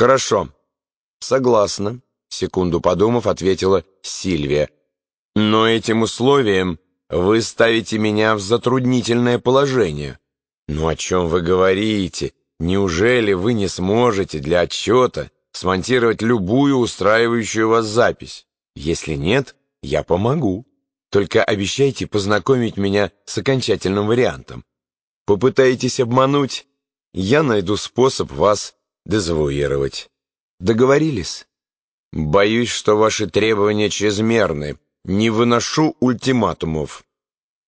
Хорошо. Согласна, секунду подумав, ответила Сильвия. Но этим условием вы ставите меня в затруднительное положение. Ну о чем вы говорите? Неужели вы не сможете для отчета смонтировать любую устраивающую вас запись? Если нет, я помогу. Только обещайте познакомить меня с окончательным вариантом. Попытаетесь обмануть, я найду способ вас дезавуировать. Договорились? Боюсь, что ваши требования чрезмерны. Не выношу ультиматумов.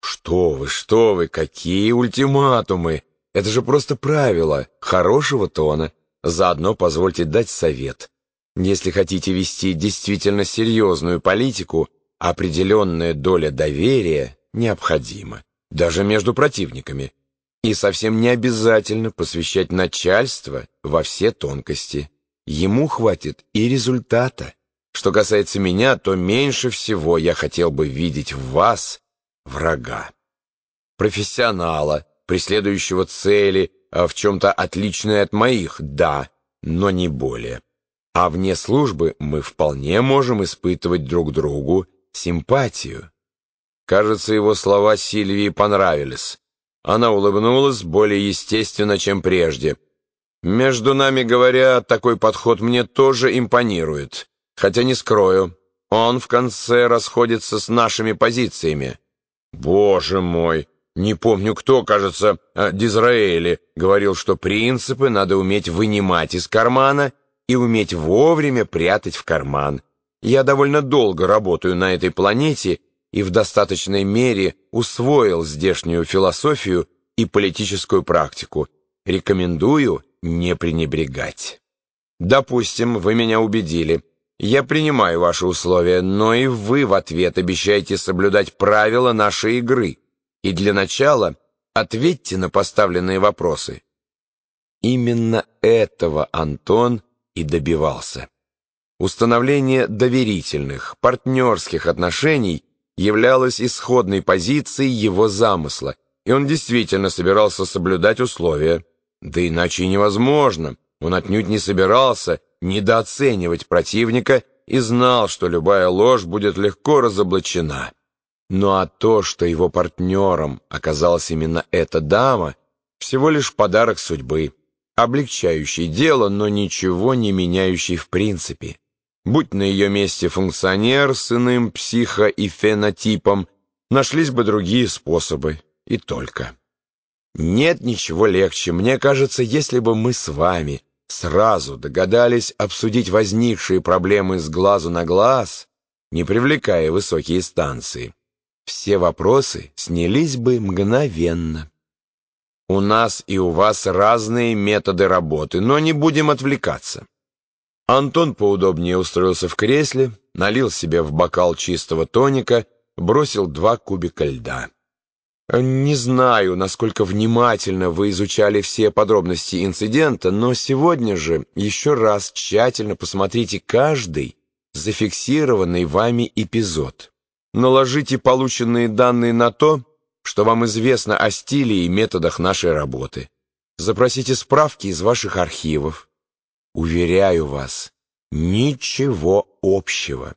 Что вы, что вы, какие ультиматумы? Это же просто правило хорошего тона. Заодно позвольте дать совет. Если хотите вести действительно серьезную политику, определенная доля доверия необходима, даже между противниками. И совсем не обязательно посвящать начальство во все тонкости. Ему хватит и результата. Что касается меня, то меньше всего я хотел бы видеть в вас врага. Профессионала, преследующего цели, а в чем-то отличное от моих, да, но не более. А вне службы мы вполне можем испытывать друг другу симпатию. Кажется, его слова Сильвии понравились. Она улыбнулась более естественно, чем прежде. Между нами говоря, такой подход мне тоже импонирует. Хотя не скрою, он в конце расходится с нашими позициями. Боже мой! Не помню кто, кажется, Дизраэли говорил, что принципы надо уметь вынимать из кармана и уметь вовремя прятать в карман. Я довольно долго работаю на этой планете и в достаточной мере усвоил здешнюю философию и политическую практику. Рекомендую не пренебрегать. Допустим, вы меня убедили. Я принимаю ваши условия, но и вы в ответ обещаете соблюдать правила нашей игры. И для начала ответьте на поставленные вопросы. Именно этого Антон и добивался. Установление доверительных, партнерских отношений являлось исходной позицией его замысла, и он действительно собирался соблюдать условия. Да иначе невозможно. Он отнюдь не собирался недооценивать противника и знал, что любая ложь будет легко разоблачена. Ну а то, что его партнером оказалась именно эта дама, всего лишь подарок судьбы, облегчающий дело, но ничего не меняющий в принципе. Будь на ее месте функционер с иным психо- и фенотипом, нашлись бы другие способы, и только. Нет ничего легче, мне кажется, если бы мы с вами сразу догадались обсудить возникшие проблемы с глазу на глаз, не привлекая высокие станции. Все вопросы снялись бы мгновенно. У нас и у вас разные методы работы, но не будем отвлекаться. Антон поудобнее устроился в кресле, налил себе в бокал чистого тоника, бросил два кубика льда. Не знаю, насколько внимательно вы изучали все подробности инцидента, но сегодня же еще раз тщательно посмотрите каждый зафиксированный вами эпизод. Наложите полученные данные на то, что вам известно о стиле и методах нашей работы. Запросите справки из ваших архивов. Уверяю вас, ничего общего.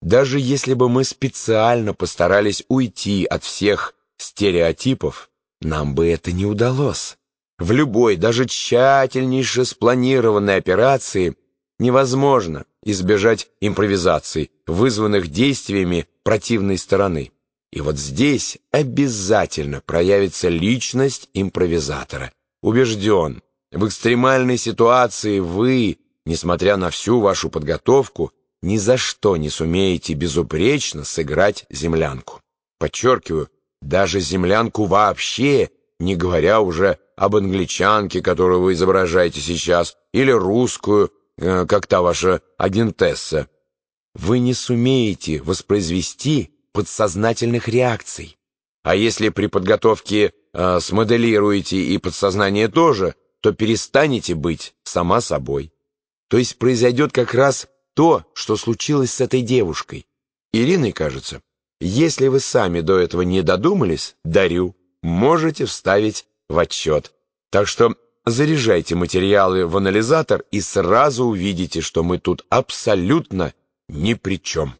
Даже если бы мы специально постарались уйти от всех стереотипов, нам бы это не удалось. В любой, даже тщательнейше спланированной операции невозможно избежать импровизаций, вызванных действиями противной стороны. И вот здесь обязательно проявится личность импровизатора. Убежден, в экстремальной ситуации вы, несмотря на всю вашу подготовку, ни за что не сумеете безупречно сыграть землянку. Подчеркиваю, даже землянку вообще, не говоря уже об англичанке, которую вы изображаете сейчас, или русскую, э, как та ваша агентесса. Вы не сумеете воспроизвести подсознательных реакций. А если при подготовке э, смоделируете и подсознание тоже, то перестанете быть сама собой. То есть произойдет как раз то, что случилось с этой девушкой. Ириной, кажется. Если вы сами до этого не додумались, дарю, можете вставить в отчет. Так что заряжайте материалы в анализатор и сразу увидите, что мы тут абсолютно ни при чем.